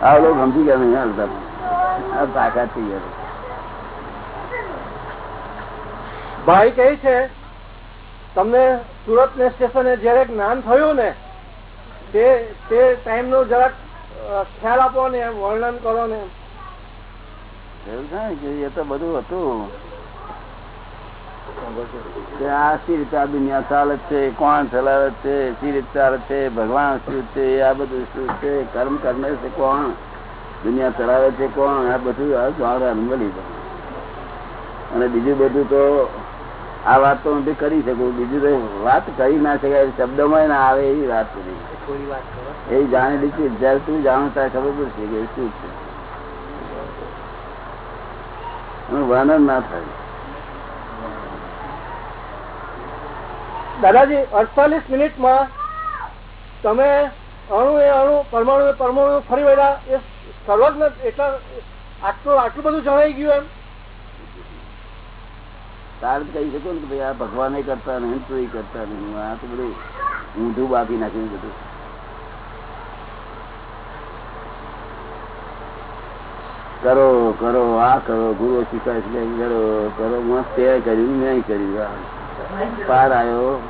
આ લોકો સમજી ગયા નહીં હાલતા આ તાકાત થઈ ગયા ભાઈ કહે છે તમને સુરત ને સ્ટેશને જયારે જ્ઞાન થયું ને તે તે ટાઈમ નો જરાક ખ્યાલ આપો ને વર્ણન કરો ને. એ તો બધું હતું. આ સી રીતે આ દુનિયા ચાલે છે કોણ ચલાવે છે સી રીતે ચાલે છે ભગવાન શું છે આ બધું શું છે કર્મ કરને છે કોણ? દુનિયા ચલાવે છે કોણ? આ બધું આ મળી જાય. અને બીજું બધું તો આ વાત તો હું બી કરી શકું. બીજું તો વાત કરી ના શકાય શબ્દમાં ના આવે એવી વાત કરી. એ જાણી લીધી જયારે તું જાણો ત્યારે ખબર પડશે કે શું છે. વર્ણન ના થાય. દાદાજી, અડતાલીસ મિનિટમાં તમે અણુ એ અણુ, પરમાણુ એ પરમાણુ ફરી વળ્યા. એ સર્વજ્ઞ એટલા આટલું આટલું બધું જણાઈ ગયું એમ. તાર કહી શકો ને કે ભાઈ આ ભગવાન કરતા નહીં, તું કરતા નહીં. આ તો બધું ઊંધું બાકી નાખ્યું બધું. કરો કરો, આ કરો ગુરુ શીખાય કરો કરો. મસ્ત તે કર્યું, મેં કર્યું. પાર આવ્યો.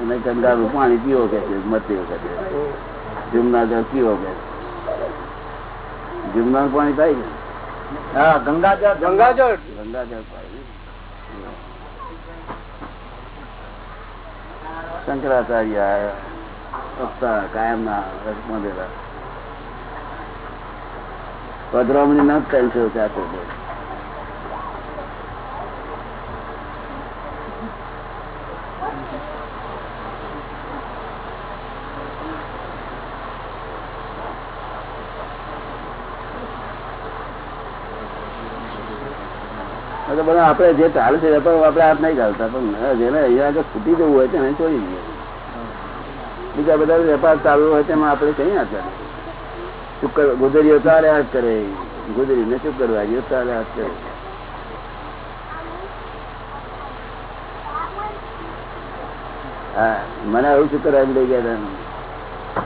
અને ગંગાનું પાણી પીવો કે છે મતી કે છે. જળ પીવો કે જુમનાનું પાણી થાય ને હા ગંગાજળ. ગંગાજળ. ગંગાજળ શંકરાચાર્ય આવ્યા. કાયમ ના મંદિર પધરામણી ન થાય છે? ત્યાં એટલે બધા આપણે જે ચાલે છે વેપાર આપણે હાથ નહીં ચાલતા, પણ જેને અહીંયા આગળ છૂટી જવું હોય તેને છોડી દઈએ બીજા બધા વેપાર ચાલુ હોય તેમાં આપણે કઈ ના ચાલે શુક્ર ગુજરીઓ ચાલ્યા હાથ કરે. ગુજરી ને શુક્રવારીઓ ચાલ્યા હાથ કરે. હા, મને આવું શુક્રવાર લઈ ગયા હતા?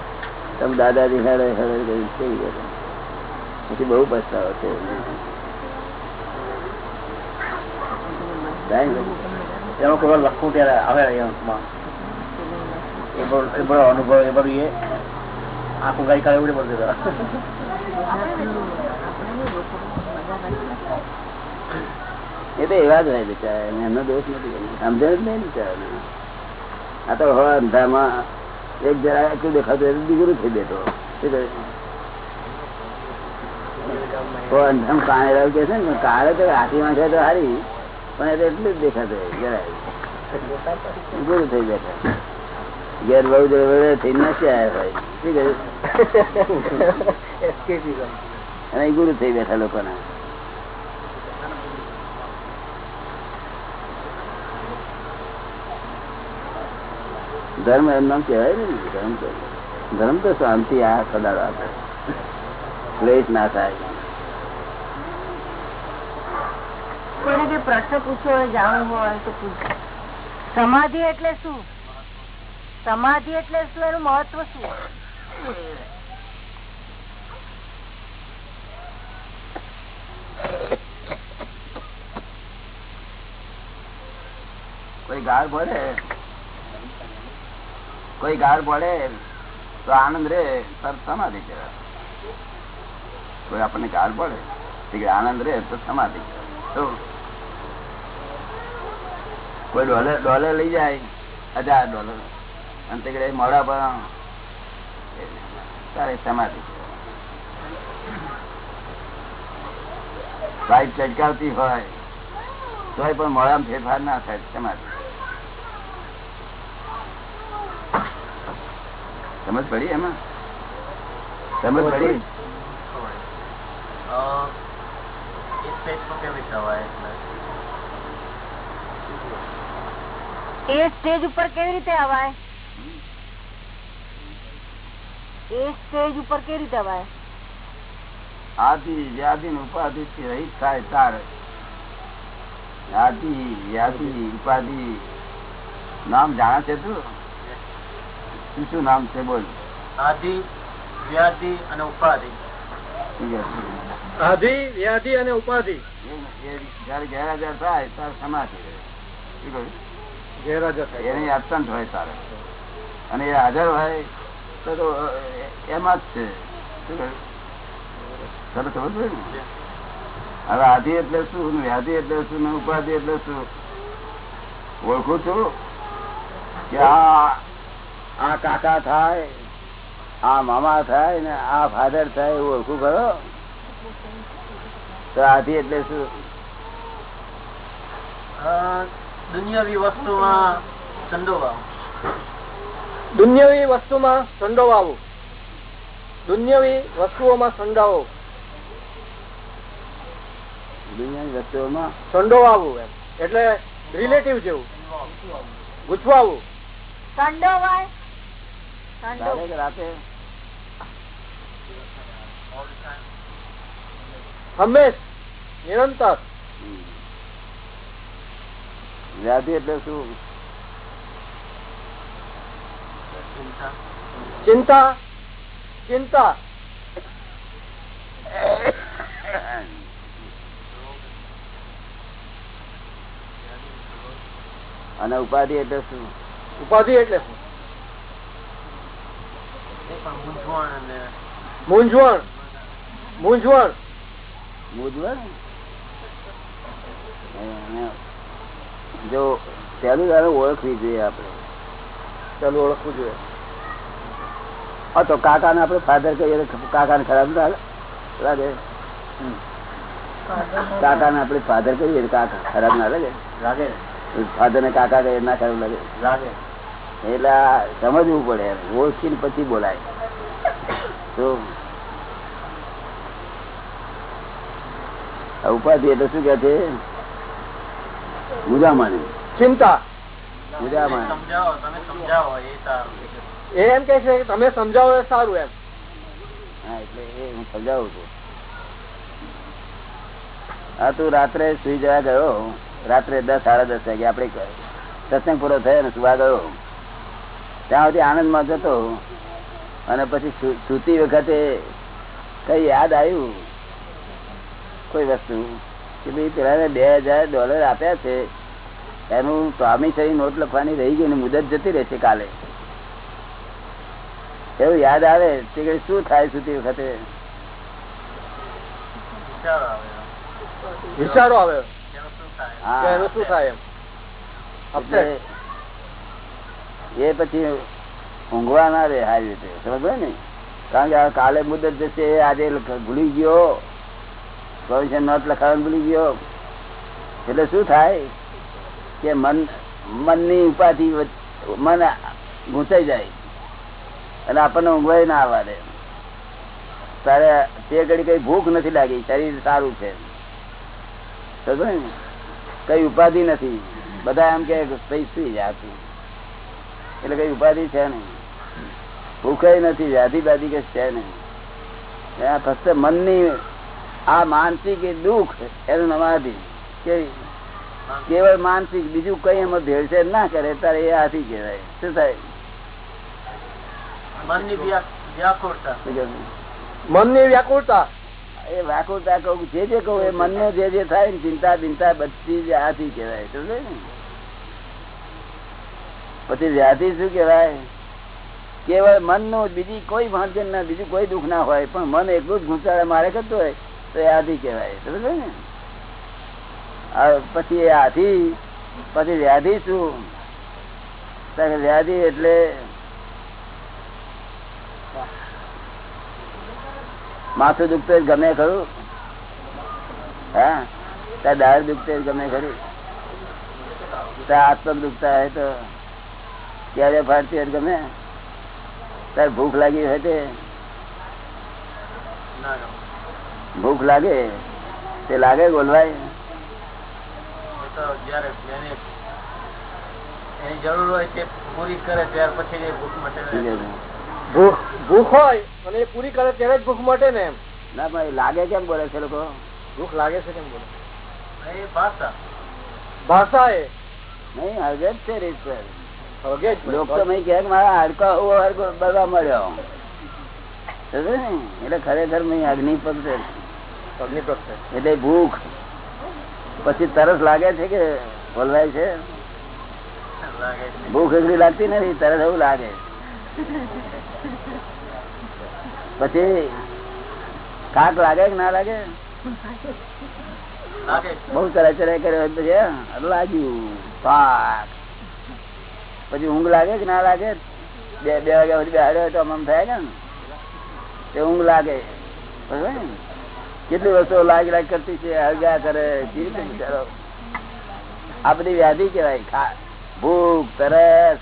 તમે દાદાજી હેડે હેડે કરી થઈ ગયા પછી બહુ પસ્તાવો છે એમાં એ તો એવા જ હોય બિચારા એમનો દોષ નથી સમજે જ નહીં બિચારા આ તો હવે અંધામાં એક જરા એટલું દેખાતું એટલે દીકરું થઈ બેઠો શું કહે? અંધામ કાણે કે છે ને કાળે તો હાથીમાં છે તો હારી પણ એટલું જ દેખાતો ગુરુ થઈ બેઠા ઘેર બહુ જોડે થઈ નથી આવ્યા ભાઈ શું કહ્યું? અને ગુરુ થઈ બેઠા લોકોના. ધર્મ એમ નામ કહેવાય ને, ધર્મ ધર્મ તો શાંતિ આ સદાડો આપે. ક્લેશ ના થાય. કોઈને કઈ પ્રશ્ન પૂછવો હોય, જાણવું હોય, તો પૂછો. સમાધિ એટલે શું? સમાધિ એટલે શું? એનું મહત્વ શું? કોઈ ગાળ ભરે કોઈ ગાળ પડે, તો આનંદ રે તર સમાધિ કહેવાય. કોઈ આપણને ગાળ પડે આનંદ રે, તો સમાધિ કહેવાય. કોઈ ડોલર ડોલર લઈ જાય. હજાર ડોલર. અને તે કદાચ મોડા પણ તારે સમાધિ લાઈટ ચટકાવતી હોય તોય પણ મોડામાં ફેરફાર ના થાય સમાધિ સમજ પડી એમાં? સમજ પડી? એ સ્ટેજ ઉપર કેવી રીતે અવાય? એ સ્ટેજ ઉપર કેવી રીતે અવાય? આદિ વ્યાધિ ઉપાધિ થી રહીત થાય તારે. આદિ વ્યાધિ ઉપાધિ. નામ જાણે છે તું? શું શું નામ છે બોલ. આદિ વ્યાધિ અને ઉપાધિ. આધિ વ્યાધિ અને ઉપાધિ. જયારે ગેરહાજર થાય ત્યારે સમાધિ એની એબસન્ટ હોય તારે. અને એ હાજર હોય તો એમાં જ છે. તને ખબર પડી ને? હવે આધી એટલે શું? વ્યાધિ એટલે શું? ને ઉપાધિ એટલે શું? ઓળખું છું કે આ આ કાકા થાય આ મામા થાય ને આ ફાધર થાય એવું ઓળખું ખરો? તો આધી એટલે શું? દુનિયાવી વસ્તુમાં સંડોવા દુન્યવી વસ્તુમાં સંડોવાવું દુનિયાવી વસ્તુઓમાં સંડાવો દુનિયાની વસ્તુઓમાં સંડોવાવું એમ. એટલે રિલેટિવ જેવું. ગુચવાવું સંડોવાય. રાતે હંમેશ નિરંતર. વ્યાધિ એટલે શું? ચિંતા. ચિંતા? અને ઉપાધિ એટલે શું? ઉપાધિ એટલે શું? મૂંઝવણ મૂંઝવણ. મૂંઝવણ. જો પહેલું તારે ઓળખવી જોઈએ આપણે. ચાલુ ઓળખવું જોઈએ. હા તો કાકા ને આપણે ફાધર કહીએ તો કાકા ને ખરાબ ના લાગે. કાકા ને આપણે ફાધર કહીએ કાકા ખરાબ ના લાગે. લાગે. ફાધર ને કાકા કહીએ ના ખરાબ લાગે. લાગે. એટલે સમજવું પડે ઓળખીને પછી બોલાય. તો ઉપાધિ એટલે શું કે છે? મુજામાની ચિંતા. મુજામાની સમજાવો તમે સમજાવો એ સારું એ એમ કે છે તમે સમજાવો એ સારું એમ. હા એટલે એ હું સમજાવું છું. હા તું રાત્રે સુઈ જવા ગયો? રાત્રે દસ સાડા દસ વાગે આપડે સત્સંગ પૂરો થયો ને સુવા ગયો. ત્યાં સુધી આનંદમાં જતો. અને પછી સુતી સૂતી વખતે કઈ યાદ આવ્યું? કોઈ વસ્તુ? કે ભાઈ પેલા બે હજાર ડોલર આપ્યા છે એનું પ્રોમિસરી નોટ લખવાની રહી ગઈ મુદત જતી રહેશે કાલે. એવું યાદ આવે તે કઈ શું થાય વખતે? વિચારો આવે. શું થાય? એમ? એટલે એ પછી ઊંઘવા ના રે સારી રીતે. સમજ ને? કારણ કે કાલે મુદત જશે આજે ભૂલી ગયો. ભવિષ્ય નોટ લખાવાનું ભૂલી ગયો. એટલે શું થાય કે મન, મનની ઉપાધિ મન ગૂંચાઈ જાય અને આપણને ઊંઘવાય ના આવવા દે તારે તે ઘડી કઈ ભૂખ નથી લાગી, શરીર સારું છે. કઈ ઉપાધિ નથી. બધા એમ કે પૈ સુઈ જાતું એટલે કઈ ઉપાધિ છે નહીં. ભૂખે નથી, વ્યાધિ બાધી કે છે નહીં. ફક્ત મનની આ માનસિક એ દુઃખ એનું નમાધિ કેવળ માનસિક બીજું કઈ એમાં ભેળસેળ ના કરે તારે એ આથી કહેવાય. શું થાય? મનની વ્યાકુળતા? મનની એ વ્યાકુળતા કહું જે જે કહું એ મનને જે જે થાય ને ચિંતા બિંતા બધી જ હાથી કહેવાય. સમજે ને? પછી વ્યાધિ શું કહેવાય? કેવળ મનનું બીજી કોઈ વાંચન ના બીજું કોઈ દુઃખ ના હોય પણ મન એટલું જ ઘૂંચાડે મારે કરતું હોય? તો એ હાથી કહેવાય સમજ ને? પછી એ આધી પછી વ્યાધિ શું? વ્યાધિ એટલે માથું દુખતું ગમે ખરું. હા? ત્યાં દાળ દુખતું ગમે ખરું. ત્યાં હાથ પગ દુખતા હોય તો ક્યારે ફાડતી હોય ગમે. ત્યારે ભૂખ લાગી હોય તે. ના. ભૂખ લાગે તે લાગે તે પૂરી ભૂખ મટે શું કહે છે? ભૂખ ભૂખ હોય અને પૂરી કરે ત્યારે જ ભૂખ મટે ને એમ. ના પણ લાગે કેમ બોલે છે લોકો? ભૂખ લાગે છે કેમ બોલે? ભાષા. ભાષા એ. નહીં હળગે જ છે રીત લોકો કે મારા હાડકા બળવા મળ્યો. ને? એટલે ખરેખર મેં અગ્નિ પગ પ્રત્યે એટલે ભૂખ. પછી તરસ લાગે છે કે બોલવાય છે? ભૂખ એટલી લાગતી નથી તરસ એવું લાગે. પછી કાક લાગે કે ના લાગે? બહુ ચરાય કર્યો પછી લાગ્યું. પાક પછી ઊંઘ લાગે કે ના લાગે? બે બે વાગ્યા સુધી બેહાડ્યો તો આમ થાય ને તે ઊંઘ લાગે. બરાબર ને? કેટલી વસ્તુઓ લાગ લાગ કરતી છે હળગા કરે આ બધી વ્યાધિ કેવાય ભૂખ, તરસ,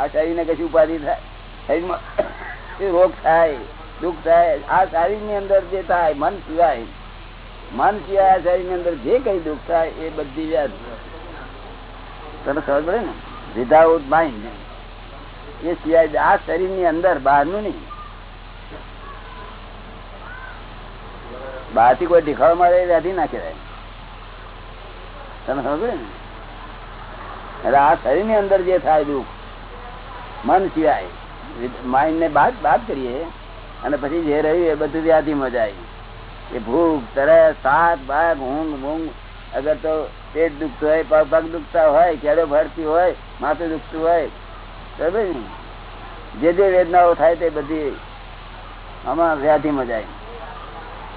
આ શરીરને કશી ઉપાધિ થાય? રોગ થાય, દુઃખ થાય. આ શરીરની અંદર જે થાય, મન સિવાય મન સિવાય આ શરીરની અંદર જે કઈ દુઃખ થાય, એ બધી વ્યાધિ. તને ખબર પડે ને? વિધાઉટ માઇન્ડ એ સિવાય આ શરીરની અંદર બહારનું નહીં. બહારથી કોઈ દેખાવ મળે વ્યાધી ના કહેવાય તમે સમજો ને? એટલે આ શરીરની અંદર જે થાય દુઃખ, મન સિવાય માઇન્ડ ને બાદ બાદ કરીએ અને પછી જે રહ્યું એ બધું વ્યાધિમાં જાય. એ ભૂખ, તરસ સાત ભાગ ઊંઘ, મૂંઘ, અગર તો પેટ દુખતું હોય, પગ પગ દુખતા હોય કેડો ભરતી હોય, માથું દુખતું હોય બરાબર ને? જે જે વેદનાઓ થાય તે બધી આમાં વ્યાધિમાં જાય.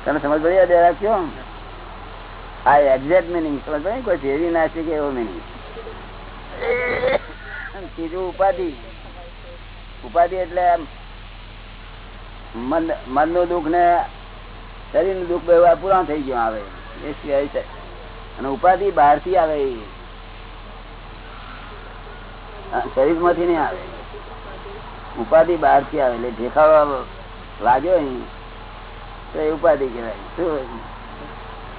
તમે સમજ પડી જરા રાખ્યો? આ એક્ઝેક્ટ મિનિંગ સમજ પડી કોઈ ફેરી ના છે કે એવો મિનિંગ ત્રીજું ઉપાધિ. ઉપાધિ એટલે મન, મનનું દુઃખ ને શરીરનું દુઃખ બે પૂરા થઈ ગયું આવે. એ સિવાય અને ઉપાધિ બહારથી આવે શરીરમાંથી નહીં આવે. ઉપાધિ બહારથી આવે. એટલે દેખાવા લાગ્યો અહીં. તો એ ઉપાધિ કહેવાય. શું?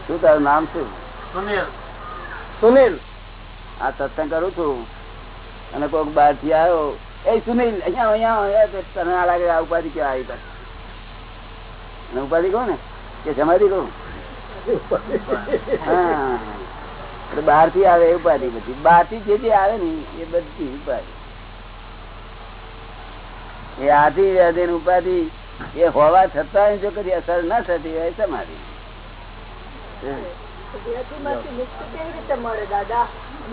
શું તારું નામ શું? સુનિલ. આ સત્સંગ કરું છું. અને કોઈક બહારથી આવ્યો એ સુનિલ અહીંયા અહીંયા તને આ લાગે આ ઉપાધિ કેવા આવી પાસે ઉપાધિ કહો ને? કે સમાધિ કહું? હા. બહારથી આવે એ ઉપાધિ બધી. બહારથી જે જે આવે ને એ બધી ઉપાધિ. એ આથી વ્યાધિ ઉપાધિ એ હોવા છતાં જો કદી અસર ના થતી હોય સમાધિ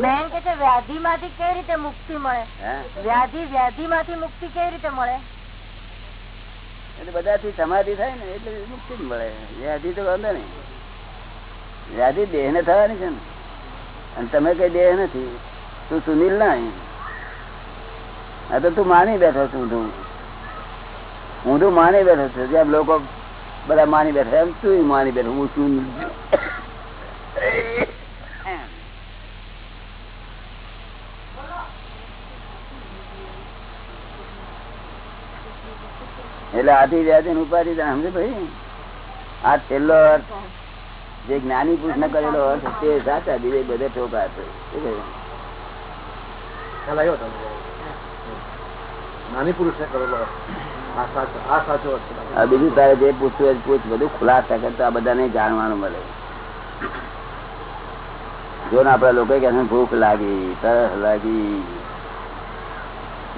બેન કે વ્યાધિ માંથી કેવી રીતે મુક્તિ મળે? વ્યાધિ વ્યાધિ માંથી મુક્તિ કેવી રીતે મળે? એટલે બધાથી સમાધિ થાય ને એટલે મુક્તિ જ મળે. વ્યાધિ તો વાંધો નહીં. વ્યાધિ દેહ ને થવાની છે ને. અને તમે કઈ દેહ નથી તું સુનિલ ના આ તો તું માની બેઠો છું તું. હું તો માની બેઠો છું જેમ લોકો બધા માની બેઠા એમ તું માની બેઠો? હું છું એટલે આથી વ્યાધિ ની ઉપાધિ સમજે ભાઈ? આ છેલ્લો અર્થ, જે જ્ઞાની પુરુષ ને કરેલો અર્થ તે સાચા બીજે બધે ટોકા છે નાની પુરુષ ને કરેલો અર્થ. બીજું તારે જે પૂછવું પૂછ. બધું ખુલાસા કરતા આ બધાને જાણવાનું મળે. જો ને આપડા લોકો કે ભૂખ લાગી તરસ લાગી.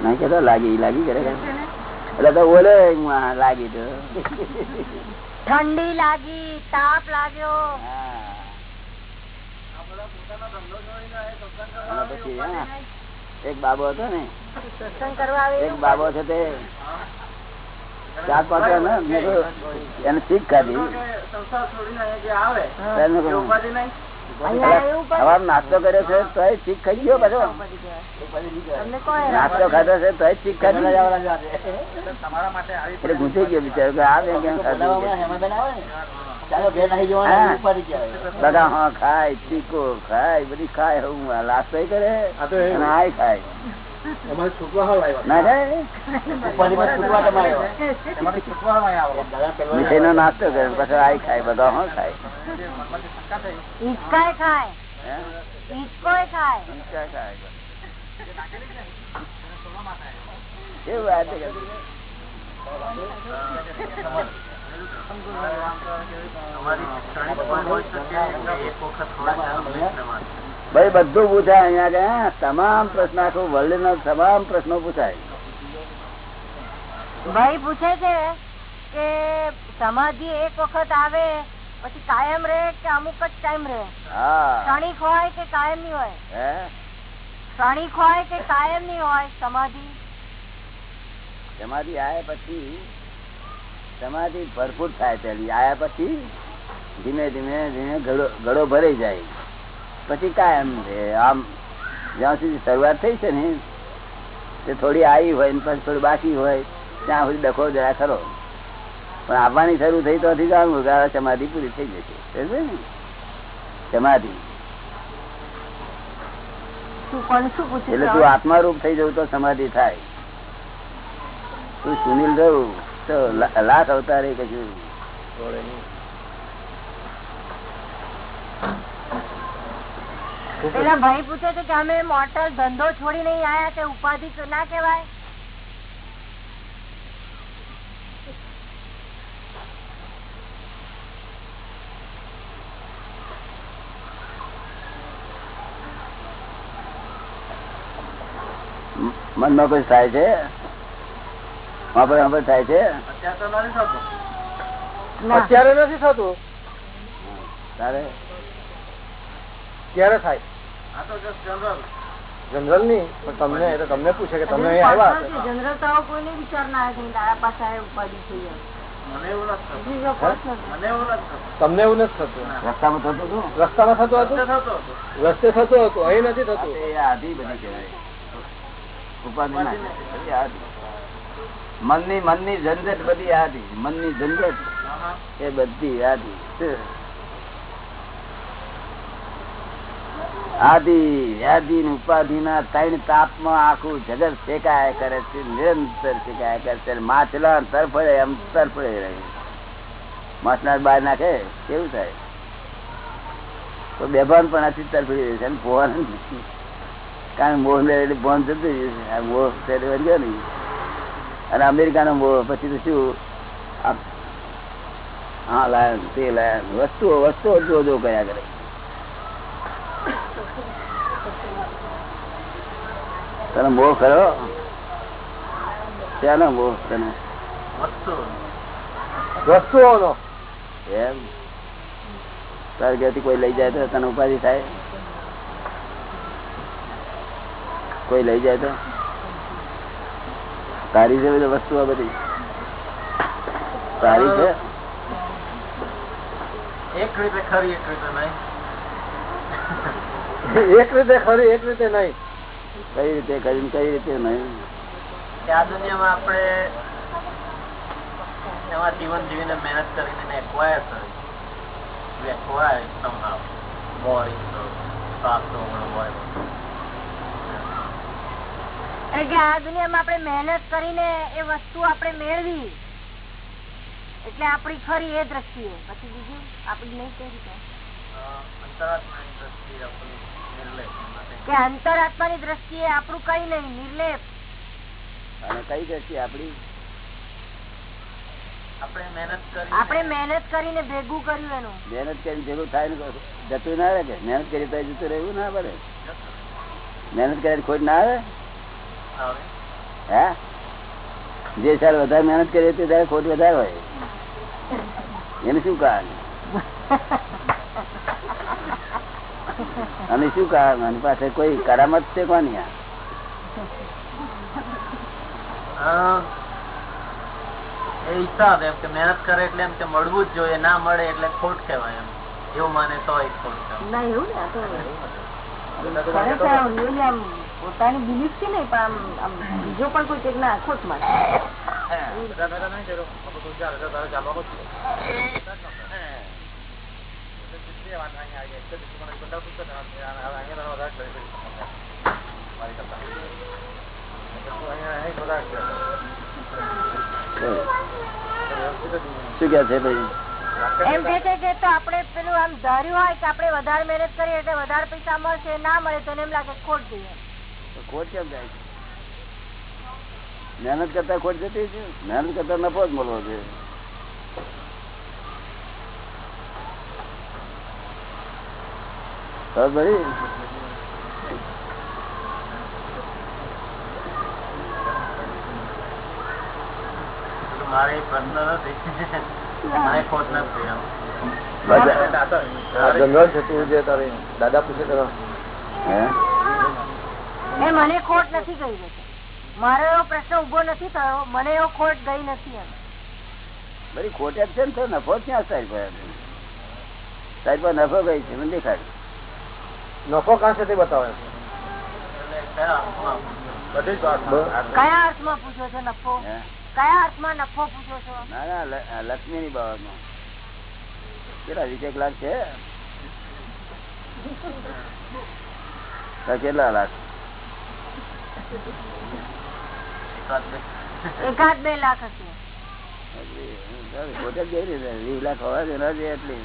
નહીં કેતો લાગી લાગી કરે એટલે તો બોલે લાગી તો. ઠંડી લાગી તાપ લાગ્યો. એક બાબો હતો ને. સત્સંગ કરવા એક બાબો છે તે. ચાર પાંચ એને શીખ કાઢી નાસ્તો કર્યો છે તો શીખ ખાઈ ગયો બધો નાસ્તો ખાધો છે તો શીખ ખાધી. એટલે ઘૂસી ગયો બિચારો કે આ બેન કેમ ખાધું હા. બધા હા ખાય ચીકો ખાય બધી ખાય હું લાસ્ટ કરે આ ખાય. એમાં છૂટવા હાલ આવ્યા મીઠાઈ નો નાસ્તો કરે પછી આ ખાય બધા હા ખાય. હિચકાય ખાય. હે? હિચકોય ખાય. ઈચ્છા ખાય. કેવું વાત છે કે? ભાઈ બધું પૂછાય અહીંયા કે તમામ પ્રશ્ન આખું વર્લ્ડ ના તમામ પ્રશ્નો પૂછાય. ભાઈ પૂછે છે કે સમાધિ એક વખત આવે પછી કાયમ રહે કે અમુક જ ટાઈમ રહે? ક્ષણિક હોય કે કાયમની હોય ક્ષણિક હોય કે કાયમની હોય સમાધિ? સમાધિ આયા પછી સમાધિ ભરપૂર થાય પેલી આયા પછી ધીમે ધીમે ધીમે ગળો ભરાઈ જાય. પછી કાયમ રહે આમ જ્યાં સુધી શરૂઆત થઈ છે ને તે થોડી આવી હોય ને પછી થોડી બાકી હોય ત્યાં સુધી ડખો જરા ખરો. પણ આવવાની શરૂ થઈ તો જાણવું સમાધિ પૂરી થઈ જશે. ને? સમાધિ. એટલે તું આત્મારૂપ થઈ જવું તો સમાધિ થાય. તું સુનિલ રહું તો લાખ અવતારે કશું. પેલા ભાઈ પૂછે છે કે અમે મોટર ધંધો છોડી નહીં આયા કે ઉપાધિ ના કેવાય મ- મનમાં કોઈ થાય છે? આપણે થાય છે? અત્યારે નથી થતું. ત્યારે ક્યારે થાય? જનરલની પણ તમને તો તમને પૂછે કે તમે. જનરલ તો કોઈને વિચાર ના આવે કે તારા પાસે આ ઉપાધિ થઈ જાય. તમને એવું નથી થતું? રસ્તામાં થતું હતું? રસ્તામાં થતું હતું? રસ્તે થતું હતું. અહીં નથી થતું. એ આધી બધી કહેવાય. ઉપાધિ આધી. મનની મનની ઝંઝટ બધી આધી. મનની ઝંઝટ. એ બધી આધી. આદિ, વ્યાધિ ઉપાધિ ના ત્રણ તાપમાં આખું જગત શેકાયા કરે છે, નિરંતર શેકાયા કરે છે. માછલા તરફડે એમ તરફડે રહે માછલા બહાર નાખે, કેવું થાય? તો બેભાન પણ આથી તરફડી રહે છે અને કારણ મોહ લે એટલે ભોન જતું રહ્યું છે. આ મોહ ત્યારે ગયો નહીં અને અમેરિકાનો મોહ, પછી તો શું? હા, લાયન, તે લાયન, વસ્તુઓ વસ્તુઓ જોજો જો કર્યા કરે. તને મોહ ખરો? ત્યાંનો મોહ તને? વસ્તુઓનો. એમ? તાર ઘેરથી કોઈ લઈ જાય તો તને ઉપાધિ થાય? કોઈ લઈ જાય તો? તારી છે બધી વસ્તુઓ બધી. તારી છે? એક રીતે ખરી એક રીતે નહીં. એક રીતે ખરી એક રીતે નહીં. કઈ રીતે કરીને કઈ રીતે નહીં. કે આ દુનિયામાં આપણે એમાં જીવન જીવીને મહેનત કરીને કરી. હોય. એટલે કે આ દુનિયામાં આપણે મહેનત કરીને એ વસ્તુ આપણે મેળવી. એટલે આપણી ખરી એ દ્રષ્ટિએ. પછી બીજું આપણી નહીં કઈ રીતે અંતરાત્માની દ્રષ્ટિએ આપણું નિર્લેપ માટે કે અંતરાત્માની દ્રષ્ટિએ આપણું કઈ નહીં નિર્લેપ. અને કઈ દ્રષ્ટિ આપડી આપણે મહેનત કરી આપણે મહેનત કરીને ભેગું કર્યું એનું. મહેનત કરીને ભેગું થાય ને જતું ના રહે કે? મહેનત કરી તો જતું રહેવું ના પડે. મહેનત કરીને ખોટ ના આવે? આવે. હે? જે સાર વધારે મહેનત કરીએ તે ત્યારે ખોટ વધારે હોય. એનું શું કારણ? અને શું કારણ? એની પાસે કોઈ કરામત છે કોની મહેનત કરે એટલે એમ કે મળવું જ જોઈએ ના મળે એટલે ખોટ કહેવાય એમ. એવું માને તો એ ખોટ કહેવાય. ના એવું ને આ તો ખરેખર આમ પોતાની બિલીફ છે ને પણ આમ આમ બીજો પણ કોઈ કંઈક ના ખોટમાં શું કે છે ભાઈ? એમ કે છે તો આપણે પેલું આમ ધાર્યું હોય કે આપણે વધારે મહેનત કરીએ એટલે વધારે પૈસા મળશે ના મળે તો એમ લાગે ખોટ જઈએ. ખોટ કેમ જાય છે? મહેનત કરતા ખોટ જતી છે? મહેનત કરતા નફો જ મળવો છે ખબર મારે પ્રશ્ન નથી. ખોટ નથી દાદા પૂછે કરો મને ખોટ નથી ગઈ મારો એવો પ્રશ્ન ઊભો નથી થયો. મને એવો ખોટ ગઈ નથી એમ. બધી ખોટ જ છે ને નફો ક્યાં સાહેબ સાહેબ નફો ગઈ છે મને દેખાડ નફો કાં છે તે બતાવે છે. કયા અર્થમાં? પૂછો છો નફો? કયા અર્થમાં નફો પૂછો છો? ના ના લક્ષ્મી ની બાબતમાં. કેટલા વીસેક લાખ છે? કેટલા લાખ? એકાદ બે. લાખ હશે. જ ગઈ રીતે વીસ લાખ હોવા જોઈએ એટલી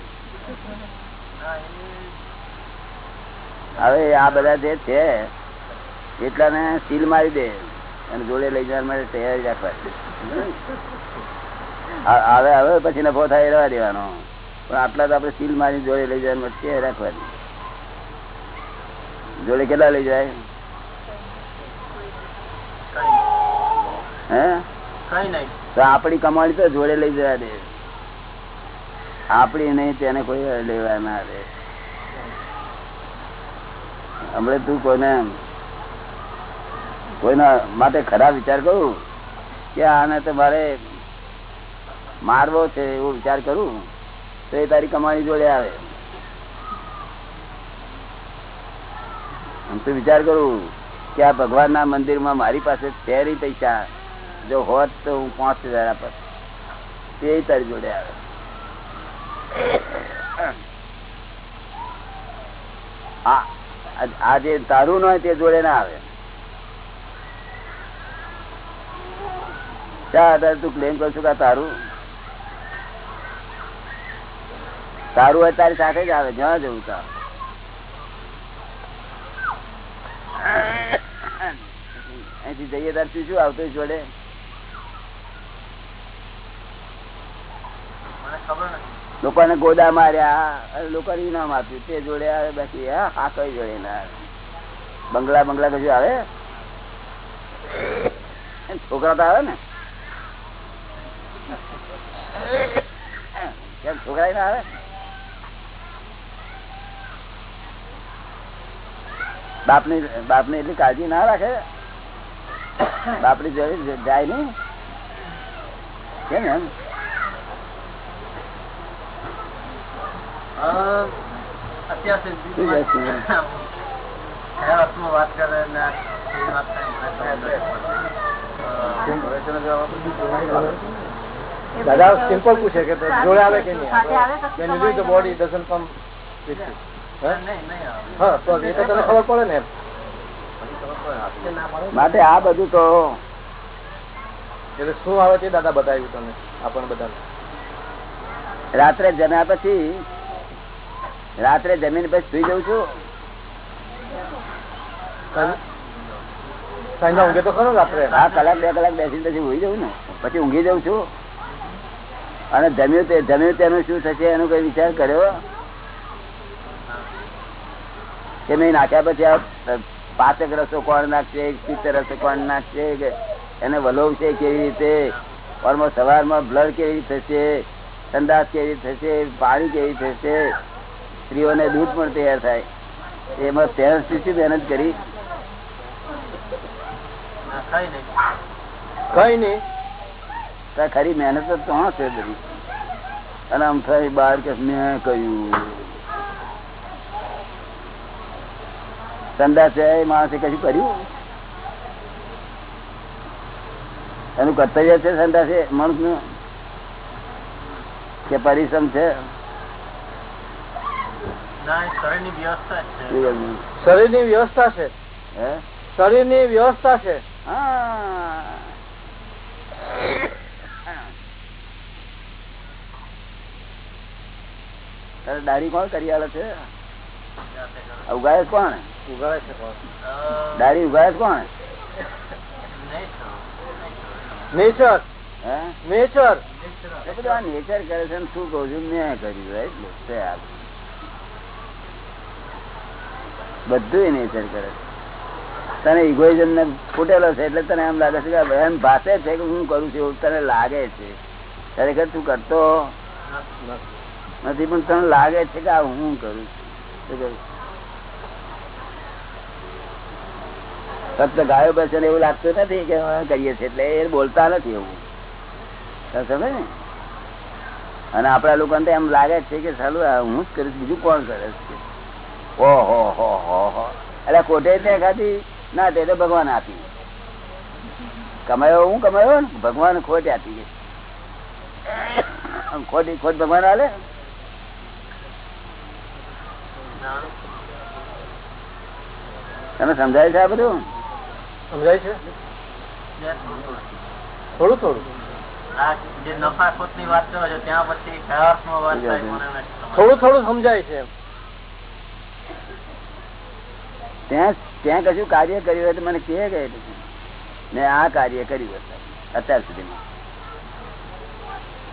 ના, એ હવે આ બધા જે છે એટલાને સીલ મારી દે અને જોડે લઈ જવા માટે તૈયારી રાખવાની. હવે હવે પછી નફો થાય રહેવા દેવાનો. પણ આટલા તો આપણે સીલ મારી જોડે લઈ જવા માટે તૈયારી રાખવાની. જોડે કેટલા લઈ જાય? હે? તો આપણી કમાણી તો જોડે લઈ જવા દે. આપણી નહીં તેને કોઈ લેવા ના દે. હમણાં તું કોઈને, કોઈના માટે ખરાબ વિચાર કરું કે આને તો મારે મારવો છે એવો વિચાર કરું, તો એ તારી કમાણી જોડે આવે. હું તો વિચાર કરું કે આ ભગવાન ના મંદિરમાં મારી પાસે તેરી પૈસા જો હોત તો હું પાંચ હજાર આપત. તે તારી જોડે આવે આ આ જે તારું ન હોય તે જોડે ના આવે. ક્યાં આધારે તું ક્લેમ કરશું કે તારું? તારું હોય તારી સાથે જ આવે, જ્યાં જવું ત્યાં અહીંથી જઈએ તાર શું શું આવતું જોડે મને ખબર નથી લોકોને ગોદા માર્યા લોકો ઇનામ આપ્યું, તે જોડે આવે બાકી, હા? કઈ જોડે ના બંગલા બંગલા કશું આવે? છોકરા તો આવે ને? છોકરા ના આવે? બાપની બાપની એટલી કાળજી ના રાખે? બાપની જાય નઈ કેમ એમ અ, અત્યાર સુધી શું કહે છે? કયા અર્થમાં વાત કરે ને કેવી વાત કરે મને ખબર નથી. દાદા સિમ્પલ પૂછે કે જોડે આવે કે નહીં. હે? તો એ તો તને ખબર પડે ને માટે આ બધું તો એટલે શું આવે છે દાદા બતાવ્યું તમને આપણને બધાને? રાત્રે જમ્યા પછી રાત્રે જમીન પર સુઈ જઉં છું. ઊંઘે તો ખરો રાત્રે. હા કલાક બે કલાક બેસીને પછી ઉઈ જઉં ને. પછી ઊંઘી જઉં છું. અને જમ્યું તે જમ્યું તેનું શું થશે એનો કઈ વિચાર કર્યો? કે મેં નાખ્યા પછી આ પાચક રસો કોણ નાખશે પિત્ત રસો કોણ નાખશે કે એને વલોવશે કેવી રીતે? સવારમાં બ્લડ કેવી થશે? સંદાસ કેવી થશે? પાણી કેવી થશે? સ્ત્રીઓને દૂધ પણ તૈયાર થાય. એમાં ત્યાં શું મહેનત કરી. કઈ નઈ કઈ ખરી મહેનત તો છે બધી. અને આમ થઈ બાર કે મેં કહ્યું. સંદાસ છે એ માણસે કશું કર્યું? એનું કર્તવ્ય છે સંદાસે માણસનું કે પરિશ્રમ છે? ના ની વ્યવસ્થા છે. શરીરની વ્યવસ્થા છે? દાઢી કોણ કરી આલે છે. ઉગાડે કોણ? ઉગાડે છે કોણ? દાઢી ઉગાડે કોણ? નેચર. હે? નેચર? નેચર. કરે છે ને શું કહું છું? મેં કર્યું right? બધું કરે. તને ઇગોઇઝમ ને ફૂટેલો છે એટલે તને એમ લાગે છે કે એમ ભાષે છે કે હું કરું છું એવું તને લાગે છે. ખરેખર તું કરતો નથી, પણ તને લાગે છે કે હું કરું છું. ફક્ત ગાયો બેસે એવું લાગતું નથી કે કરીએ છીએ એટલે એ બોલતા નથી એવું. સમજે ને? અને આપડા લોકોને એમ લાગે છે કે ચાલુ હું જ કરીશ, બીજું કોણ કરે છે? એટલે કોટે ત્યાં ખાધી? ના તે તો ભગવાન આપી. કમાયો હું કમાયો? ને ભગવાન ખોટ આપી ખોટી ખોટ ભગવાન હાલે? તમે સમજાય છે આ બધું? સમજાય છે? થોડું થોડું. જે નફાખોટની વાત કરો છો ત્યાં પછી કયા અર્થમાં વાત થાય મને નથી સમજ. થોડું થોડું સમજાય છે એમ ત્યાં કશું કાર્ય કર્યું હોય તો મને કહે કે મેં આ કાર્ય કર્યું હતું અત્યાર સુધીમાં.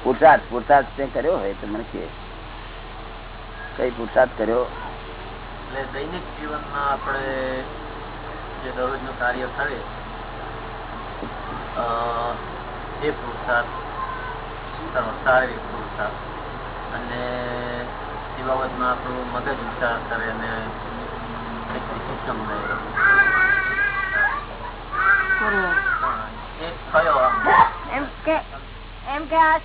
પુરસાદ પુરસાદ તે કર્યો હોય તો મને કહે. કઈ પુરસાદ કર્યો? દૈનિક અને એ બાબતમાં આપણું મગજ વિચાર કરે અને એમ કે આ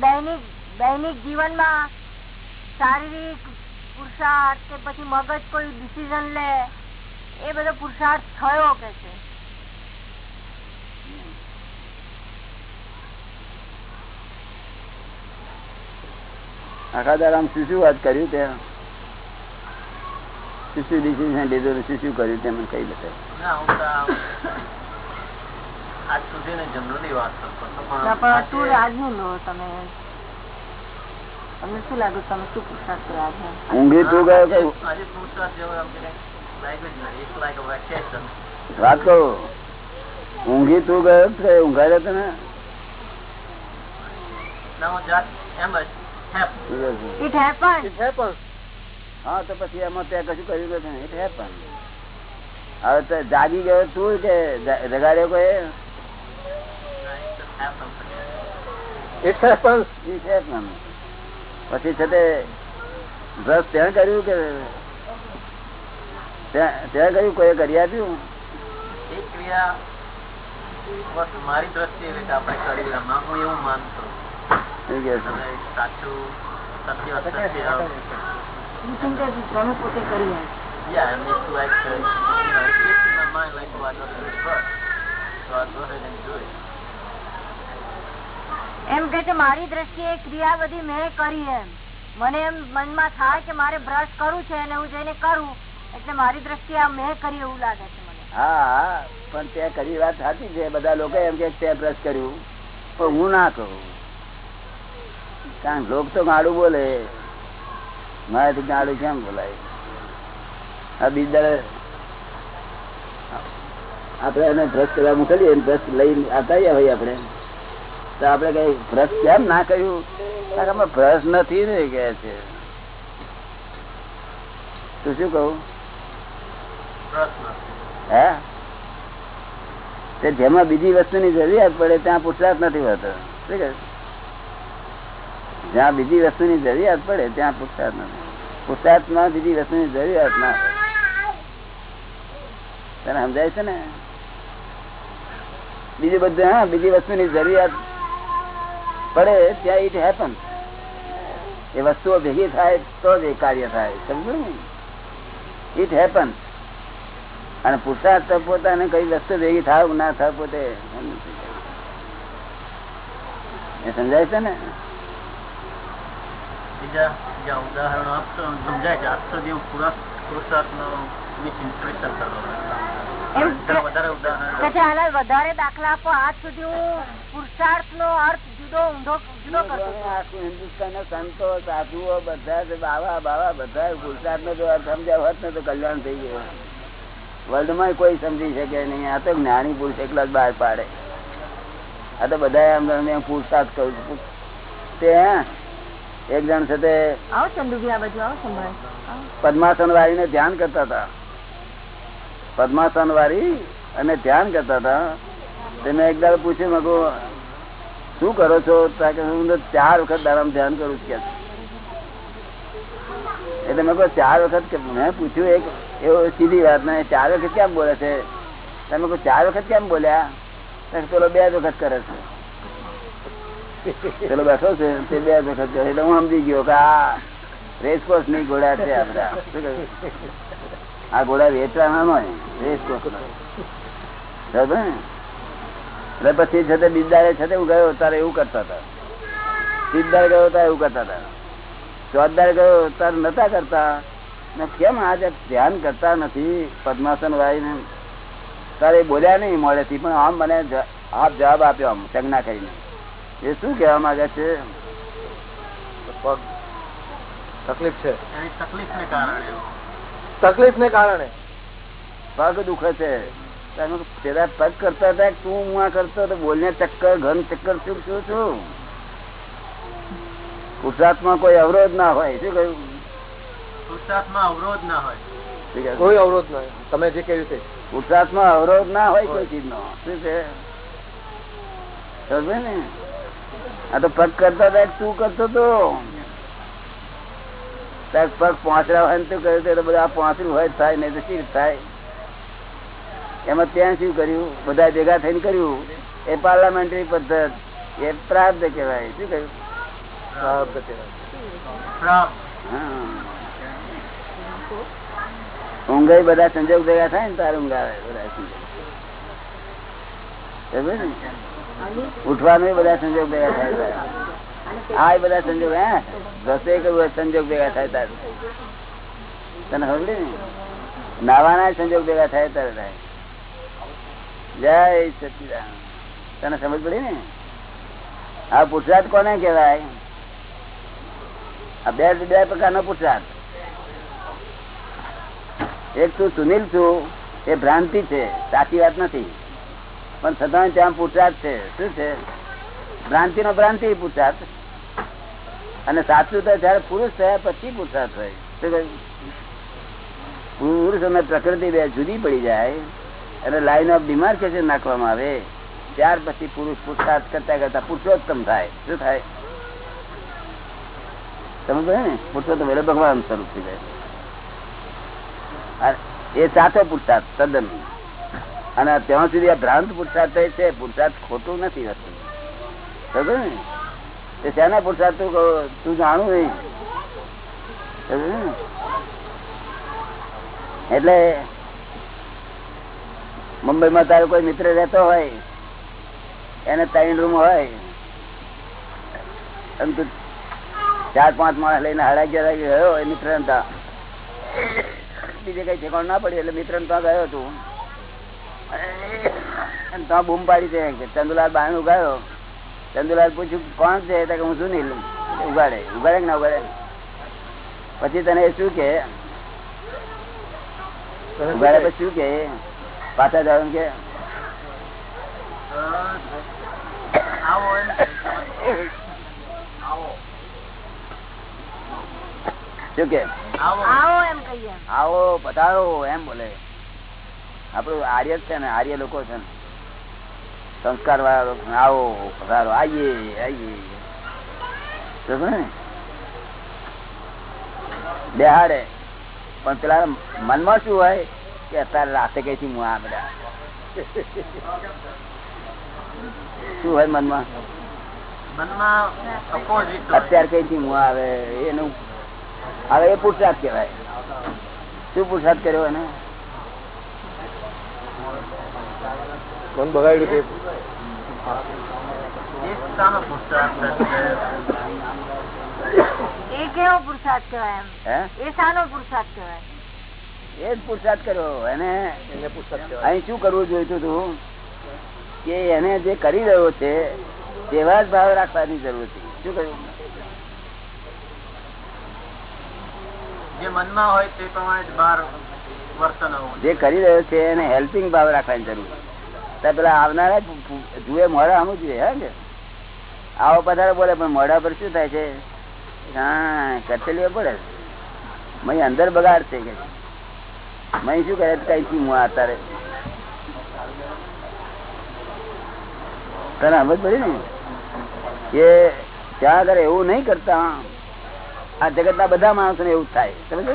દૈનિક દૈનિક જીવનમાં શારીરિક પુરુષાર્થ કે પછી મગજ કોઈ ડિસિઝન લે એ બધો પુરુષાર્થ થયો કે છે? આખા દાડામાં શું શું વાત કર્યું ત્યાં શું શું ડિસિઝન લીધું શું શું કર્યું તે મને કહી બતાવે ઊંઘી તું ગયો ઊંઘાડ્યો તને ના, હું જાત એમ જ. happy. હા તો પછી એમાં ત્યાં કશું કર્યું નથી એટલે હે પણ. હવે તો જાગી ગયો તું કે જગાડ્યો કોઈ. ઇટ પછી છે તે બ્રશ ત્યાં કર્યું કે ત્યાં કર્યું? કોઈ કરી આપ્યું? એ ક્રિયા મારી દ્રષ્ટિએ આપણે કરી હું એવું માનતો સાચું સત્ય અસત્ય તમે પોતે કરી આપ્યું. Yeah, and it's like, uh, you know, it fits in my mind like, I got to first. So I'll go ahead and do it. એમ કે છે મારી દ્રષ્ટિએ ક્રિયા બધી મેં કરી એમ મને એમ મનમાં થાય કે મારે બ્રશ કરવું છે અને હું જઈને કરું એટલે મારી દ્રષ્ટિએ આ મેં કરી એવું લાગે છે મને હા હા પણ તે કરી વાત સાચી છે બધા લોકો એમ કે તે બ્રશ કર્યું પણ હું ના કહું કારણ લોક તો ગાડું બોલે મારાથી ગાડું કેમ બોલાય? આ બીજા આપડે એને બ્રશ કરવા મોકલીએ બ્રશ લઈ આવતા હોય આપણે. તો આપડે કઈ બ્રશ કેમ ના કહ્યું અમે કે નથી ને કે છે. તું શું કહું? હે? તે જેમાં બીજી વસ્તુની જરૂરિયાત પડે, ત્યાં પુરુષાર્થ નથી હોતો. શું કહે? જ્યાં બીજી વસ્તુની જરૂરિયાત પડે, ત્યાં પુરુષાર્થ નથી. પુરુષાર્થમાં બીજી વસ્તુની જરૂરિયાત ના તને સમજાય છે ને? બીજી બધું, હા, બીજી વસ્તુની જરૂરિયાત પડે, ત્યાં ઇટ હેપન એ વસ્તુઓ ભેગી થાય, તો જ એ કાર્ય થાય. સમજો ને? ઇટ હેપન અને પુરુષાર્થ પોતાને કઈ વસ્તુ ભેગી થાય ના થાય પોતે. સમજાય છે ને? બીજા બીજા ઉદાહરણો આપશો સમજાય છે. આજ સુધી હું પૂરા વધારે દાખલા આપો. આજ સુધી હું પુરુષાર્થ નો અર્થ જુદો ઊંધો જુદો આખું હિન્દુસ્તાન સંતો સાધુઓ બધા બાવા બાવા બધા પુરુષાર્થ નો જો અર્થ સમજાવ હોત ને તો કલ્યાણ થઈ ગયું વર્લ્ડમાં કોઈ સમજી શકે નહીં. આ તો જ્ઞાની પુરુષ એકલા જ બહાર પાડે. આ તો બધા એમ પુરુષાર્થ કરું છું તે હે, એક જણ છે તે પદ્માસન વાળી વાળીને ધ્યાન કરતા હતા. પદ્માસન વાળી અને ધ્યાન કરતા હતા. તેને એક દાડો પૂછ્યું મગો શું કરો છો? હું તો ચાર વખત દાડામાં ધ્યાન કરું છું. એટલે મેં કહું ચાર વખત કે મેં પૂછ્યું એક એવો સીધી વાત ને ચાર વખત કેમ બોલે છે? તમે કહું ચાર વખત કેમ બોલ્યા? પેલો બે જ વખત કરે છે. પેલો બેઠો છે, તે બે વખત એટલે હું સમજી ગયો કે આ રેસકોર્સની ઘોડા છે આ બધા શું કહ્યું? આ ઘોડા વેચવાના હોય રેસકોર્સ બરાબર ને? એટલે પછી છે તે બિદારે છે તે હું ગયો તારે એવું કરતા હતા. સિદ્ધાર ગયો તારે એવું કરતા હતા. ચોથદાર ગયો તારે નતા કરતા. ને કેમ આજે ધ્યાન કરતા નથી પદ્માસન વાળીને? તારે એ બોલ્યા નહીં મોડેથી, પણ આમ મને આપ જવાબ આપ્યો આમ સંજ્ઞા કરીને. એ શું કેવા માંગે છે? તકલીફ છે. તકલીફ ને કારણે. તકલીફ ને કારણે. પગ દુખે છે. પેલા પગ કરતા હતા તું હું આ કરતો તો બોલને ચક્કર ઘન ચક્કર શું શું છું પુરુષાર્થમાં કોઈ અવરોધ ના હોય શું કહ્યું? માં અવરોધ ના હોય. કોઈ અવરોધ નહીં તમે જે કહ્યું ગુજરાતમાં અવરોધ ના હોય કોઈ ચીજ નો શું છે? સમજે ને? આ તો પગ કરતા હતા તું કરતો તો પગ પાંચરા હોય તું કર્યું બધા પાંચરું હોય થાય, નહીં તો શી થાય? એમાં ત્યાં શું કર્યું? બધા ભેગા થઈને કર્યું. એ પાર્લામેન્ટરી પદ્ધત, એ પ્રાપ્ત કહેવાય. શું કહ્યું. ઊંઘાઈ બધા સંજોગ ભેગા થાય ને, તારે ઊંઘ આવે, બધા સંજોગ. ને? ઉઠવાનું બધા સંજોગ ભેગા થાય આ બધા સંજોગ, હે? રસોઈ સંજોગ ભેગા થાય તારે. તને સમજે ને? નાવાના સંજોગ ભેગા થાય તારે થાય. જય સચિદાન તને સમજ પડી ને? આ પુરસાદ કોને કહેવાય? આ બે બે પ્રકારનો પુરસાદ. એક તું સુનિલ છું, એ ભ્રાંતિ છે, સાચી વાત નથી. પણ છતાં ત્યાં પૂછાત છે. શું છે? ભ્રાંતિ નો ભ્રાંતિ પૂછાત. અને સાચું તો જયારે પુરુષ થયા પછી પૂછાત હોય. પુરુષ અને પ્રકૃતિ બે જુદી પડી જાય અને લાઈન ઓફ ડિમાર્કેશન નાખવામાં આવે. ત્યાર પછી પુરુષ પૂછતાછ કરતા કરતા પુરુષોત્તમ થાય. શું થાય? સમજ ને, પુરુષોત્તમ એટલે ભગવાન સ્વરૂપ થઈ જાય. એ સાચો પૂછતા, તદ્દન. અને ત્યાં સુધી આ ભ્રાંત થાય છે, પુરુષાર્થ ખોટું નથી હોતું. ને? તે શેના તું તું જાણું નહીં? એટલે મુંબઈમાં તારો કોઈ મિત્ર રહેતો હોય, એને ત્રણ રૂમ હોય એમ તું ચાર પાંચ માણસ લઈને હાડા અગિયાર વાગે ગયો એ મિત્ર બીજે કઈ ઠેકાણ ના પડ્યું, એટલે મિત્ર ત્યાં ગયો તું અને ત્યાં બૂમ પાડી દે કે ચંદુલાલ બાણ ઉગાડ્યો. ચંદુલાલ પૂછ્યું કોણ છે? કે હું શું નહીં ઉગાડે. ઉગાડે કે ના ઉગાડે? પછી તને એ શું કે? ઉગાડે પછી શું કે? પાછા જાવ કે? આવો એમ. શું કે? આવો. આવો એમ કહીએ. આવો પધારો એમ બોલે. આપણું આર્ય છે ને આર્ય લોકો છે ને. સંસ્કાર વાળા આવો પધારો. આઈએ આઈએ. ને? બેહાડે. પણ પેલા મનમાં શું હોય કે અત્યારે રાતે કઈ થી હું આ બધા. શું હોય મનમાં? મનમાં અત્યારે કઈ થી હું આવે. એનું હવે એ પુરસાદ કેવાય શું પુરસાદ કર્યો એને? મન બગાડ્યું તે એકતાનો પુરુષાર્થ છે. એ કેવો પુરુષાર્થ કહેવાય એમ? એ શાનો પુરુષાર્થ કહેવાય. એ જ પુરુષાર્થ કર્યો. એને એને પુસ્તક કહેવાય. અહીં શું કરવું જોઈતું હતું? કે એને જે કરી રહ્યો છે તેવા જ ભાવ રાખવાની જરૂર છે શું કહ્યું? જે મનમાં હોય તે વર્તન જે કરી રહ્યો છે એને હેલ્પિંગ ભાવ રાખવાની જરૂર તો પેલા આવનારા જુએ મોડા આમ જુએ, હે કે આવો પધારે બોલે, પણ મોડા પર શું થાય છે? હા કચેલીઓ પડે મય અંદર બગાડ છે. કે મય શું કરે કઈ થી હું અત્યારે તને સમજ પડી ને? કે ત્યાં આગળ એવું નહીં કરતા. આ જગત ના બધા માણસો ને એવું થાય. સમજ ને?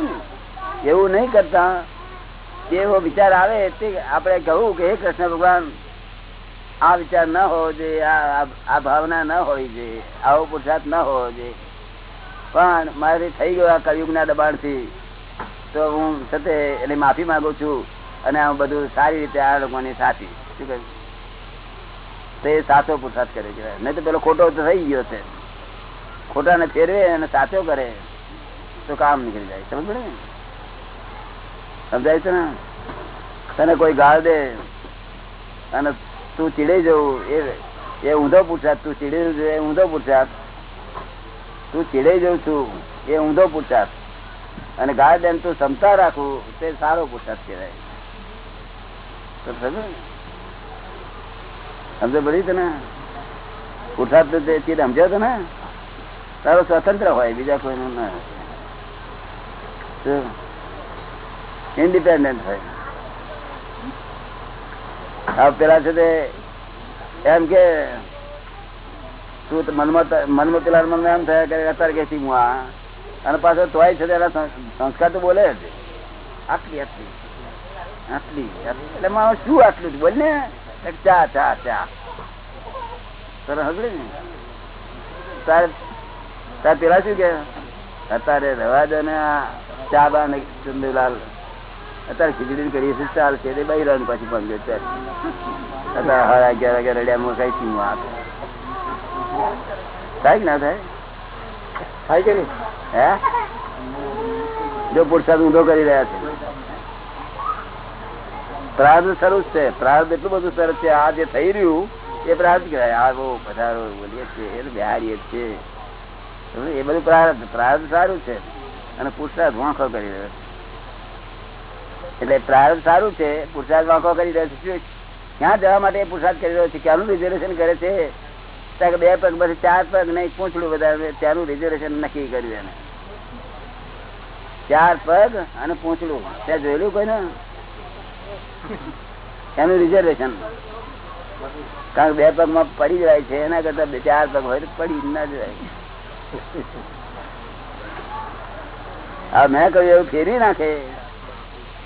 એવું નહીં કરતા. એવો વિચાર આવે તે આપણે કહું કે હે કૃષ્ણ ભગવાન, આ વિચાર ન હોવો જોઈએ, આ ભાવના ના હોવી જોઈએ, આવો પુરુષાર્થ ના હોવો જોઈએ. પણ મારે થઈ ગયો આ કયુગના દબાણથી, તો હું સતે એને માફી માંગુ છું અને આ બધું સારી રીતે આ લોકોની સાચી. શું કહ્યું? તો એ સાચો પુરુષાર્થ કરે છે. નહીં તો પેલો ખોટો તો થઈ ગયો છે. ખોટાને ફેરવે અને સાચો કરે, તો કામ નીકળી જાય. સમજ પડે ને? સમજાય છે ને? તને કોઈ ગાળ દે અને તું ચીડી જવું, એ એ ઊંધો પુરુષાર્થ તું ચીડી જવું, એ ઊંધો પુરુષાર્થ તું ચીડાઈ જવું છું, એ ઊંધો પુરુષાર્થ અને ગાળ દે તું ક્ષમતા રાખવું તે સારો પુરુષાર્થ કહેવાય. તો સમજો પડી તને પુરુષાર્થ તે ચીજ સમજ્યો તો ને? તારો સ્વતંત્ર હોય, બીજા કોઈનું ના ઇન્ડિપેન્ડન્ટ હોય. પેલા છે તે એમ કે તું મનમાં મનમાં પેલા મનમાં એમ થયા કરે અત્યારે કે હું આ. અને પાછો તોય છે તે એના સંસ્કાર તો બોલે જ. આટલી આટલી આટલી. એટલે મારે શું આટલું બોલ ને. ચા ચા ચા. તને હગડે ને? તારે તારે પેલા શું કે? અત્યારે રવા દે ને ચા બા ને ચંદુલાલ. અત્યારે ખીચડી કરીએ છીએ ચાલ છે તે બૈરાનું પાછી પંગે ચાલ. અત્યારે હાર અગિયાર અગિયાર રડિયામાં કઈ સીમ થાય કે ના થાય? થાય કે નહીં? હે? જો પુરસાદ ઊંધો કરી રહ્યા છે. પ્રાર્થ સરસ છે. પ્રાર્થ એટલું બધું સરસ છે. આ જે થઈ રહ્યું એ પ્રાર્થ કહેવાય. આ બહુ પધારો બોલીએ છીએ એ તો બિહારીએ જ છે. એ બધું પ્રાર્થ પ્રાર્થ સારું છે. અને પુરસાદ વાંખો કરી રહ્યો છે. એટલે પ્રારંભ સારું છે, પુરસાદ વાંકો કરી રહ્યો છે. ક્યાં જવા માટે પુરસાદ કરી રહ્યો છે? ક્યાંનું રિઝર્વેશન કરે છે? બે પગ પછી ચાર પગ નહીં, પૂંછડું વધારે. ત્યાંનું રિઝર્વેશન નક્કી કર્યું એને. ચાર પગ અને પૂંછડું. ત્યાં જોયેલું કોઈ ને? એનું રિઝર્વેશન કારણ કે બે પગમાં પડી જાય છે, એના કરતા બે, ચાર પગ હોય તો પડી ના જાય. મેં કહ્યું, એવું ફેરવી નાખે.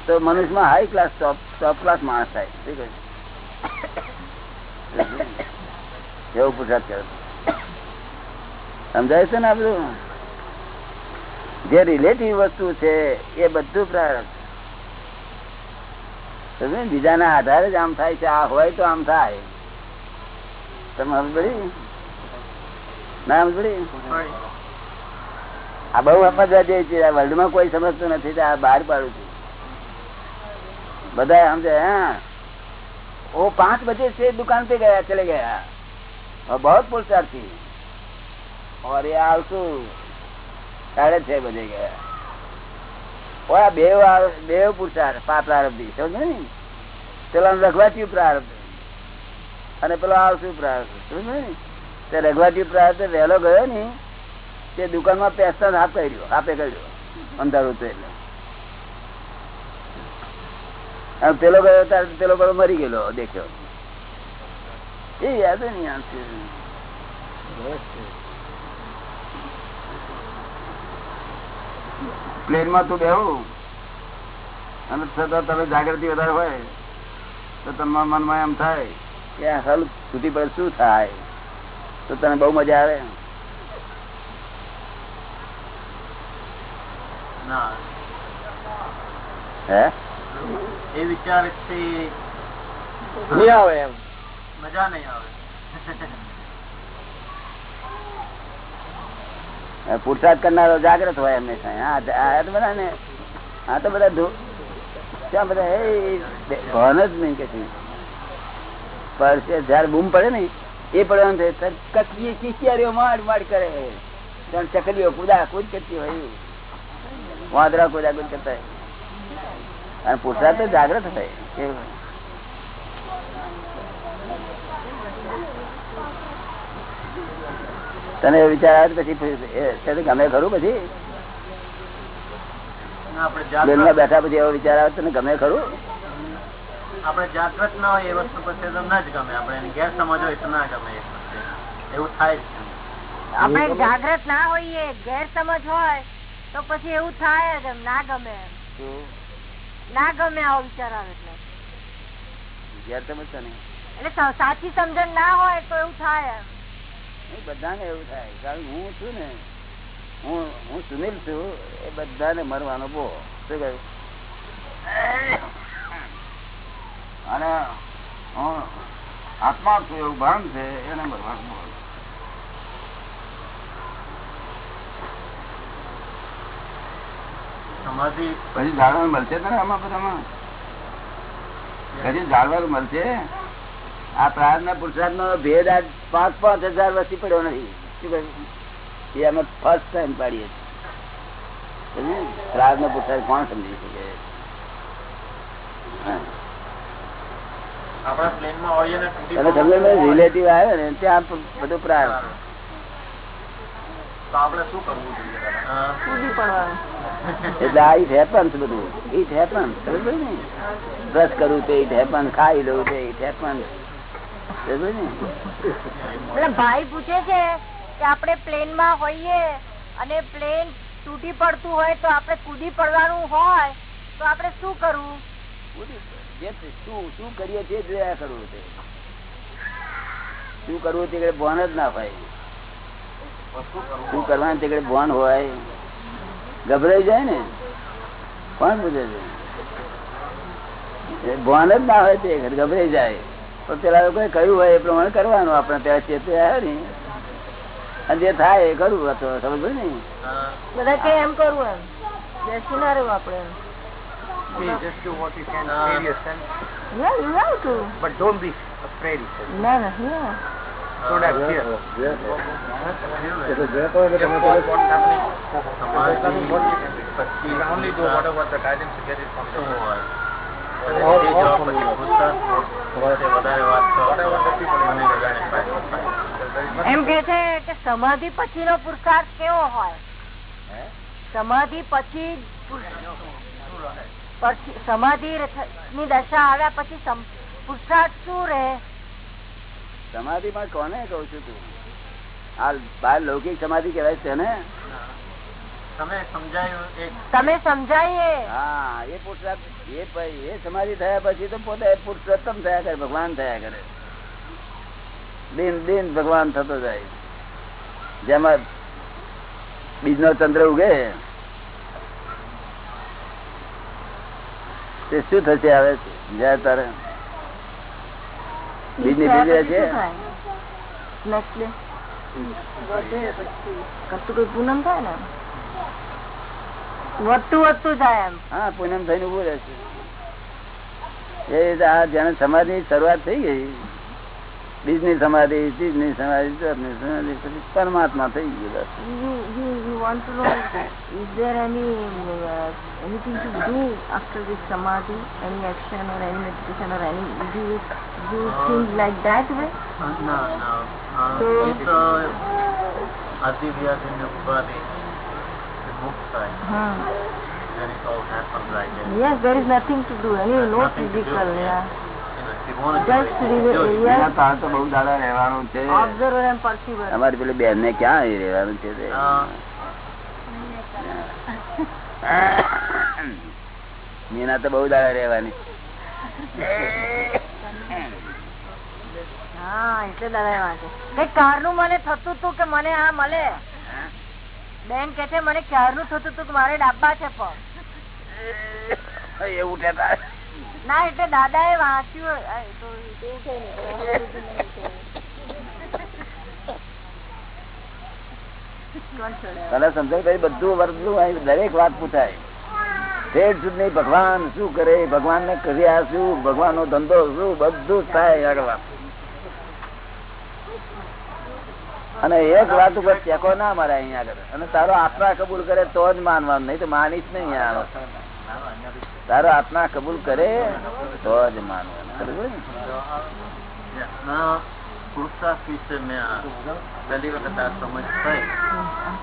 તો મનુષ્યમાં high class top top class માણસ થાય. શું કહ્યું? એવું પુરસાદ કરે? સમજાય છે ને આ બધું? જે રિલેટિવ વસ્તુ છે એ બધું પ્રારંભ. ને? બીજાના આધારે જ આમ થાય છે આ હોય તો આમ થાય. તમે સમજ ના સમજ આ બહુ સમજવા જેવી છે વર્લ્ડમાં કોઈ સમજતું નથી આ બહાર પાડું છું. બધા સમજે હા वो पाँच बजे से दुकान पे गया चले गया और बहुत पुरस्कार थी और ये आलसू साढ़े छह बजे गया और આ બેવ આ- બેવ પુરસાર પા પ્રારબ્ધી સમજ ને પેલા રઘવાટી પ્રારબ્ધ અને પેલો આવશું પ્રારબ્ધ સમજ ને તે રઘવાટી પ્રારબ્ધ વહેલો ગયો ને તે દુકાનમાં પેસ્તા હાફ કર્યો આપે કર્યો અંધારું તો એટલે પેલો ગયો ત્યારે પેલો પેલો મરી ગયેલો દેખ્યો. એ યાદ નહીં આવશે પ્લેનમાં તું બેહું. અને છતાં તમે જાગૃતિ વધારે હોય તો તમારા મનમાં એમ થાય કે હલ સુધી પર શું થાય? તો તને બહુ મજા આવે. હે? એ વિચારથી નહીં આવે એમ. મજા નહીં આવે. પુરસાદ કરનારો જાગ્રત હોય હંમેશા આ તો બધા ને આ તો બધા ત્યાં બધા એ ભાન જ નહીં કે. પર જયારે બૂમ પડે ને એ પડવાનું થાય તરત કચી માડ માડ કરે ત્યાં ચકલીઓ કુદા કુદ કરતી હોય. વાંદરા કુદા કુદ કરતા હોય. અને પુરુષાર્થ તો જાગ્રત થાય. તને વિચાર આવે પછી ગમે ખરું પછી? આપણે જાગૃત બેઠા પછી એવો વિચાર આવે તને ગમે ખરું? આપણે જાગૃત ના હોય એ વસ્તુ પછી તો ના જ ગમે. આપણે એની ગેરસમજ હોય તો ના ગમે એવું થાય. આપણે જાગ્રત ના હોઈએ ગેરસમજ હોય તો પછી એવું થાય જ ના ગમે એમ. ના ગમે આવો વિચાર આવે એટલે. ને. એટલે સાચી સમજણ ના હોય તો એવું થાય બધાને એવું થાય. કારણ હું છું ને હું હું સુનિલ છું એ બધાને મરવાનો બો શું કહ્યું? અને હું આત્મા છું એવું ભાન છે એને મરવાનું બો સમાધિ પછી જાણવાનું મળશે ને આમાં બધામાં? પછી જાણવાનું મળશે? આ પ્રાર્થના પુરુષાર્થ નો ભેદ આજ પાંચ પાંચ હજાર વર્ષથી પડ્યો નથી. શું કહ્યું? એ અમે ફર્સ્ટ ટાઈમ પાડીએ છીએ. પ્રાર્થના પુરુષાર્થ કોણ સમજી શકે. આપણા પ્લેનમાં ને રિલેટિવ આવે ને ત્યાં બધું પ્રાર્થ. તો આપણે શું કરવું જોઈએ દાદા? કૂદી પડવાનું એટલે આ ઇટ હેપન્સ બધું. ઇટ હેપન્સ સમજ ને? બ્રશ કરવું તે ઇટ હેપન ખાઈ લઉં તે ઇટ હેપન સમજ ને? એટલે ભાઈ પૂછે છે કે આપણે પ્લેનમાં હોઈએ અને પ્લેન તૂટી પડતું હોય તો આપણે કૂદી પડવાનું હોય તો આપણે શું કરવું? જે શું શું કરીએ તે જોયા કરવું છે. શું કરવું તે ભાન જ ના હોય શું કરવાનું? તે ભાન હોય. ગભરાઈ જાય ને? કોણ પૂછે છે એ ભાન જ ના હોય તે ગભરાઈ જાય. પણ પેલા લોકોએ કહ્યું હોય એ પ્રમાણે કરવાનું. આપણે ત્યાં ચેતે આવ્યો ને અને જે થાય એ કરવું તો સમજ ને? બધા કે એમ કરવું એમ. બેસી ના રહેવું આપણે. But don't be afraid. ના ના yeah. એમ કે છે કે સમાધિ પછી નો પુરુષાર્થ કેવો હોય? સમાધિ પછી સમાધિ ની દશા આવ્યા પછી પુરુષાર્થ શું રહે? સમાધિ માં કોને કઉ છું તું? આ બાર લૌકિક સમાધિ કેવાય છે ને? તમે સમજાયું એક તમે સમજાઈએ. હા એ પુરુષાર્થ એ એ સમાધિ થયા પછી તો પોતે પુરુષોત્તમ થયા કરે ભગવાન થયા કરે. દિન દિન ભગવાન થતો જાય. જેમાં બીજ ચંદ્ર ઉગે. તે શું થશે આવે જય તારે. બીજની બીજ છે પૂનમ થાય ને વધતું વધતું જાય એમ હા પૂનમ થઈને ઉભું રહેશે એ રીતે આ જેને સમાધિ ની શરૂઆત થઈ ગઈ બીજની સમાધિ ત્રીજની સમાધિ સમાધિ પછી પરમાત્મા થઈ ગયું uh, anything to do after this samadhi any action or any meditation or any do you do you think like that way No, no. Uh, ના so, તો- એ તો આદિ વ્યાધિ ને ઉપાધિ મુક્ત થાય huh. then it all happens like that. yes there is nothing to do any no physical, do. yeah if અમારી પેલી બેન ને ક્યાં રહેવાનું છે મીના તો બહુ દાડા રહેવાની હા એટલે દાદા વાંચે કઈ કારનું મને થતું હતું કે મને આ મળે? બેન કે છે મને ક્યારનું થતું હતું કે મારે ડાબા છે પગ એ ઉઠે ના એટલે દાદા એ વાંચ્યું આ એ તો એવું છે ને, તો કોણ છોડે? તને સમજાય ભાઈ બધું વર્ગનું દરેક વાત પૂછાય. શેઠ સુધી નહીં ભગવાન શું કરે? ભગવાન ને કર્યા શું? ભગવાન નો ધંધો શું? બધું થાય આગળ વાત. અને એક વાત ઉપર ચેકો ના મારે અહીંયા આગળ. અને તારો આત્મા કબૂલ કરે તો જ માનવાનું નહીં તો માનીશ નહીં આ તારો આત્મા કબૂલ કરે તો જ માનવાનું? પુરુષાર્થ વિશે મેં પહેલી વખત આ સમજ થઈ.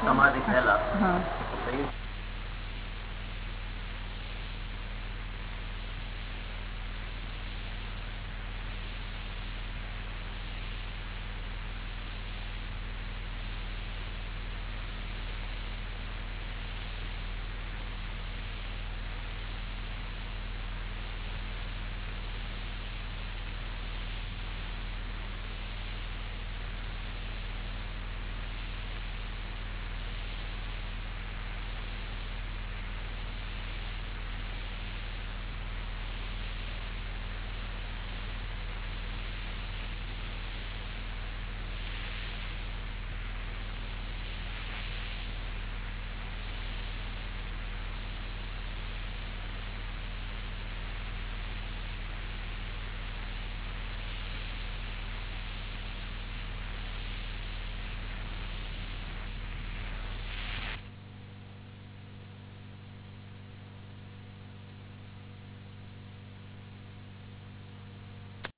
સમાધિ પહેલા.